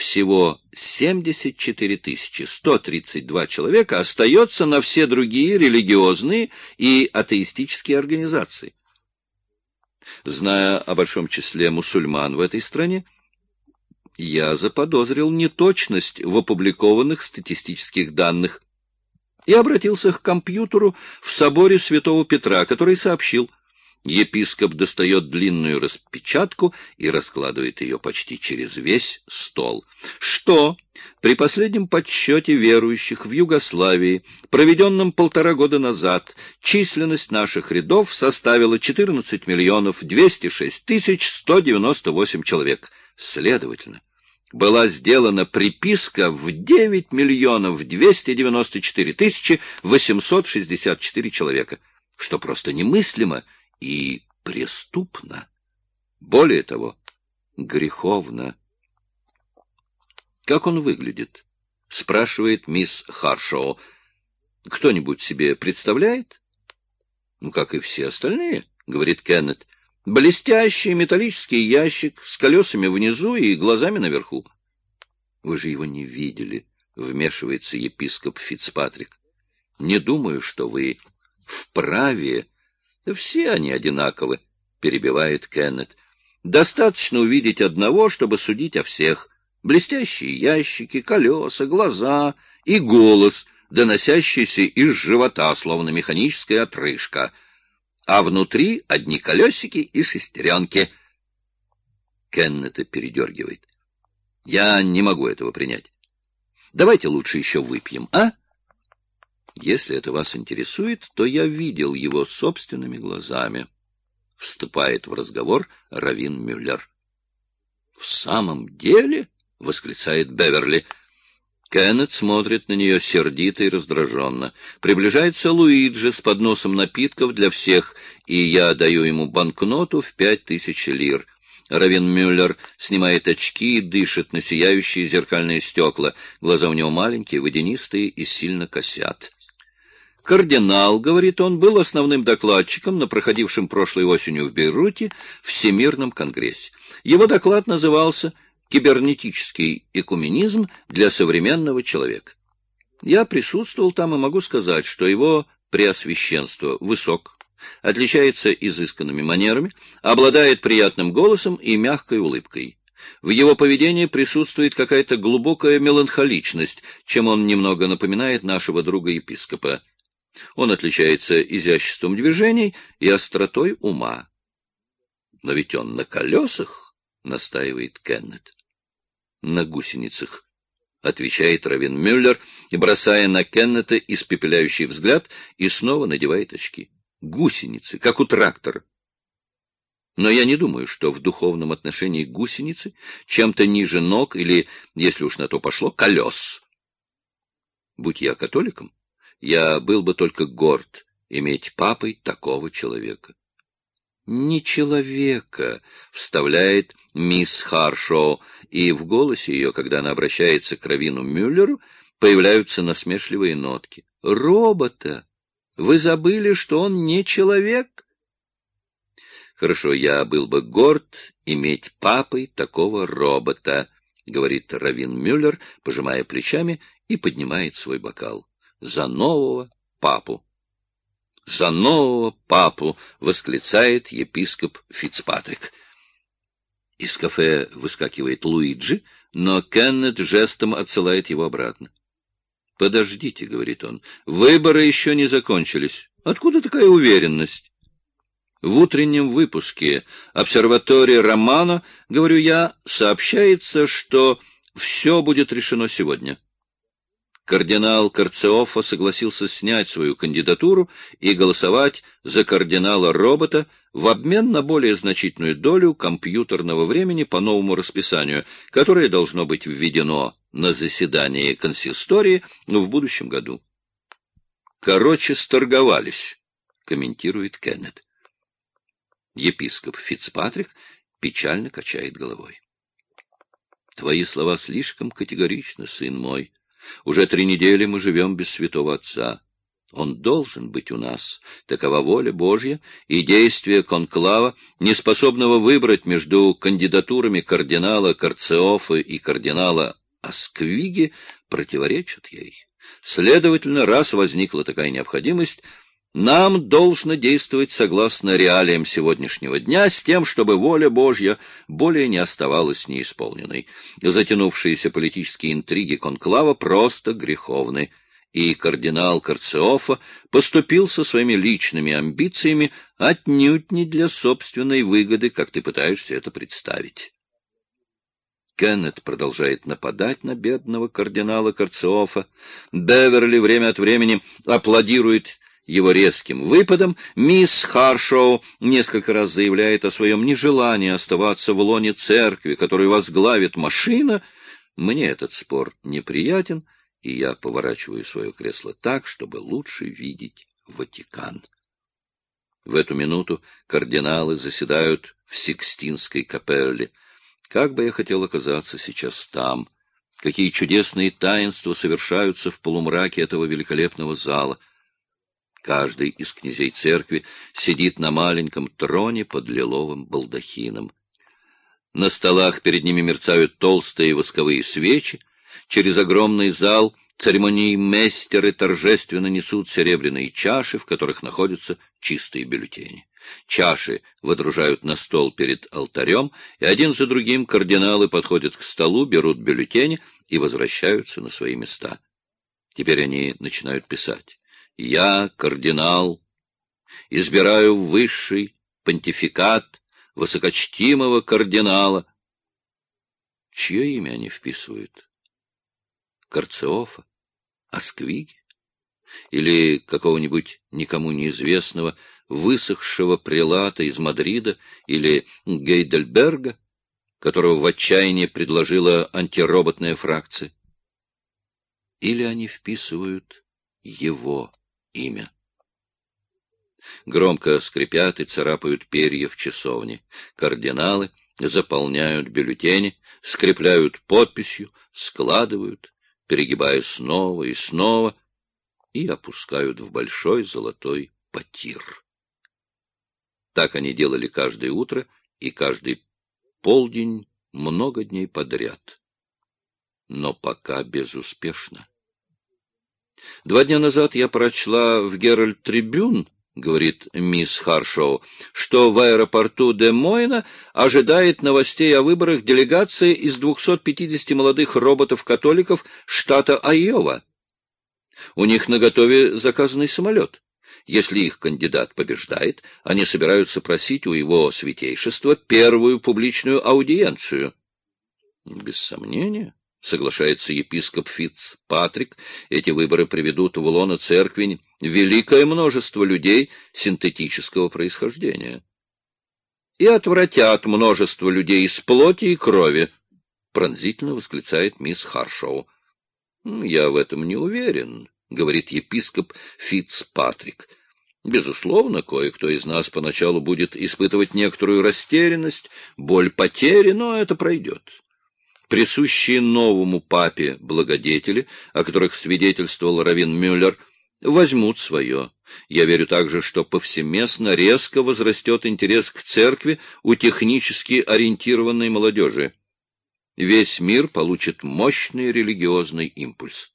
всего 74 132 человека остается на все другие религиозные и атеистические организации. Зная о большом числе мусульман в этой стране, я заподозрил неточность в опубликованных статистических данных и обратился к компьютеру в соборе Святого Петра, который сообщил, епископ достает длинную распечатку и раскладывает ее почти через весь стол, что при последнем подсчете верующих в Югославии, проведенном полтора года назад, численность наших рядов составила 14 миллионов 206 тысяч 198 человек. Следовательно, была сделана приписка в 9 миллионов 294 тысячи 864 человека, что просто немыслимо и преступно. Более того, греховно. «Как он выглядит?» — спрашивает мисс Харшоу. «Кто-нибудь себе представляет?» «Ну, как и все остальные», — говорит Кеннет. Блестящий металлический ящик с колесами внизу и глазами наверху. Вы же его не видели, вмешивается епископ Фицпатрик. Не думаю, что вы вправе. Все они одинаковы, перебивает Кеннет. Достаточно увидеть одного, чтобы судить о всех. Блестящие ящики, колеса, глаза и голос, доносящийся из живота, словно механическая отрыжка — а внутри одни колесики и шестеренки. Кеннета передергивает. Я не могу этого принять. Давайте лучше еще выпьем, а? Если это вас интересует, то я видел его собственными глазами. Вступает в разговор Равин Мюллер. В самом деле? — восклицает Беверли. Кеннет смотрит на нее сердито и раздраженно. Приближается Луиджи с подносом напитков для всех, и я даю ему банкноту в пять тысяч лир. Равен Мюллер снимает очки и дышит на сияющие зеркальные стекла. Глаза у него маленькие, водянистые и сильно косят. Кардинал, говорит он, был основным докладчиком на проходившем прошлой осенью в Бейруте Всемирном конгрессе. Его доклад назывался кибернетический экуменизм для современного человека. Я присутствовал там и могу сказать, что его преосвященство высок, отличается изысканными манерами, обладает приятным голосом и мягкой улыбкой. В его поведении присутствует какая-то глубокая меланхоличность, чем он немного напоминает нашего друга-епископа. Он отличается изяществом движений и остротой ума. Но ведь он на колесах, — настаивает Кеннет на гусеницах, — отвечает Равин Мюллер, бросая на Кеннета испепеляющий взгляд и снова надевает очки. Гусеницы, как у трактора. Но я не думаю, что в духовном отношении гусеницы чем-то ниже ног или, если уж на то пошло, колес. Будь я католиком, я был бы только горд иметь папой такого человека. «Не человека», — вставляет мисс Харшоу, и в голосе ее, когда она обращается к Равину Мюллеру, появляются насмешливые нотки. «Робота! Вы забыли, что он не человек?» «Хорошо, я был бы горд иметь папой такого робота», — говорит Равин Мюллер, пожимая плечами и поднимает свой бокал. «За нового папу». «За нового папу!» — восклицает епископ Фицпатрик. Из кафе выскакивает Луиджи, но Кеннет жестом отсылает его обратно. «Подождите», — говорит он, — «выборы еще не закончились. Откуда такая уверенность?» В утреннем выпуске обсерватории Романо, говорю я, сообщается, что все будет решено сегодня. Кардинал Карцеофа согласился снять свою кандидатуру и голосовать за кардинала-робота в обмен на более значительную долю компьютерного времени по новому расписанию, которое должно быть введено на заседании консистории в будущем году. «Короче, сторговались», — комментирует Кеннет. Епископ Фицпатрик печально качает головой. «Твои слова слишком категоричны, сын мой», уже три недели мы живем без святого отца. Он должен быть у нас. Такова воля Божья и действия конклава, неспособного выбрать между кандидатурами кардинала Карцеофа и кардинала Асквиги, противоречат ей. Следовательно, раз возникла такая необходимость, нам должно действовать согласно реалиям сегодняшнего дня, с тем, чтобы воля Божья более не оставалась неисполненной. Затянувшиеся политические интриги конклава просто греховны, и кардинал Карциофа поступил со своими личными амбициями отнюдь не для собственной выгоды, как ты пытаешься это представить. Кеннет продолжает нападать на бедного кардинала Карциофа. Беверли время от времени аплодирует его резким выпадом, мисс Харшоу несколько раз заявляет о своем нежелании оставаться в лоне церкви, которую возглавит машина. Мне этот спор неприятен, и я поворачиваю свое кресло так, чтобы лучше видеть Ватикан. В эту минуту кардиналы заседают в Сикстинской капелле. Как бы я хотел оказаться сейчас там! Какие чудесные таинства совершаются в полумраке этого великолепного зала! Каждый из князей церкви сидит на маленьком троне под лиловым балдахином. На столах перед ними мерцают толстые восковые свечи. Через огромный зал церемонии местеры торжественно несут серебряные чаши, в которых находятся чистые бюллетени. Чаши водружают на стол перед алтарем, и один за другим кардиналы подходят к столу, берут бюллетени и возвращаются на свои места. Теперь они начинают писать. Я, кардинал, избираю высший понтификат высокочтимого кардинала. Чье имя они вписывают? Карцеофа? Асквиги? Или какого-нибудь никому неизвестного высохшего прелата из Мадрида или Гейдельберга, которого в отчаянии предложила антироботная фракция? Или они вписывают его имя. Громко скрипят и царапают перья в часовне. Кардиналы заполняют бюллетени, скрепляют подписью, складывают, перегибая снова и снова, и опускают в большой золотой потир. Так они делали каждое утро и каждый полдень много дней подряд. Но пока безуспешно. Два дня назад я прочла в Геральт Трибюн, говорит мисс Харшоу, что в аэропорту де Мойна ожидает новостей о выборах делегация из 250 молодых роботов-католиков штата Айова. У них наготове заказанный самолет. Если их кандидат побеждает, они собираются просить у его святейшества первую публичную аудиенцию. Без сомнения. — соглашается епископ Фитц Патрик, эти выборы приведут в лоно церкви великое множество людей синтетического происхождения. И отвратят множество людей из плоти и крови, — пронзительно восклицает мисс Харшоу. — Я в этом не уверен, — говорит епископ Фитц Патрик. Безусловно, кое-кто из нас поначалу будет испытывать некоторую растерянность, боль потери, но это пройдет присущие новому папе благодетели, о которых свидетельствовал Равин Мюллер, возьмут свое. Я верю также, что повсеместно резко возрастет интерес к церкви у технически ориентированной молодежи. Весь мир получит мощный религиозный импульс.